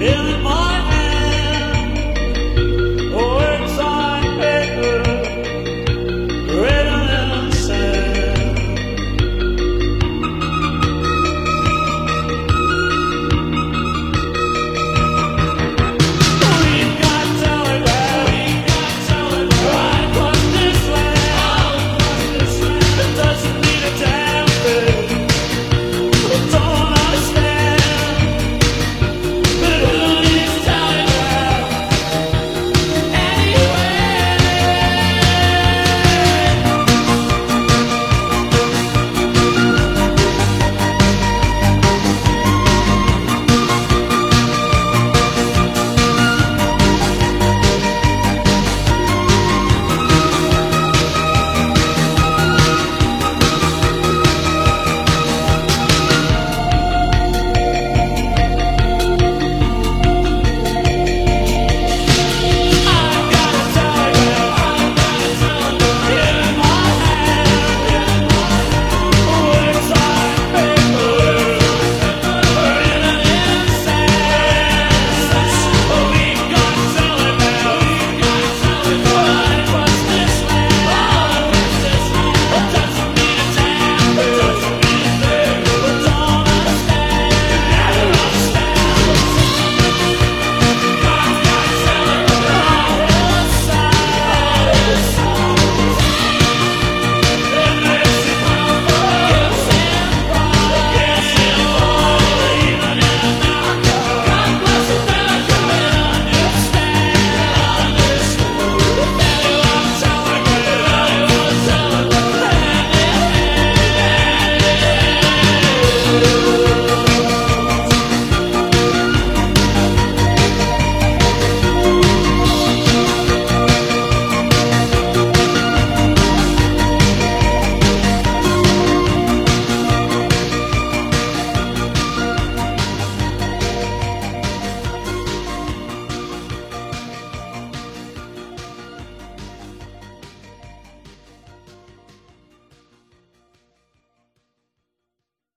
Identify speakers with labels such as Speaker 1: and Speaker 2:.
Speaker 1: Yeah.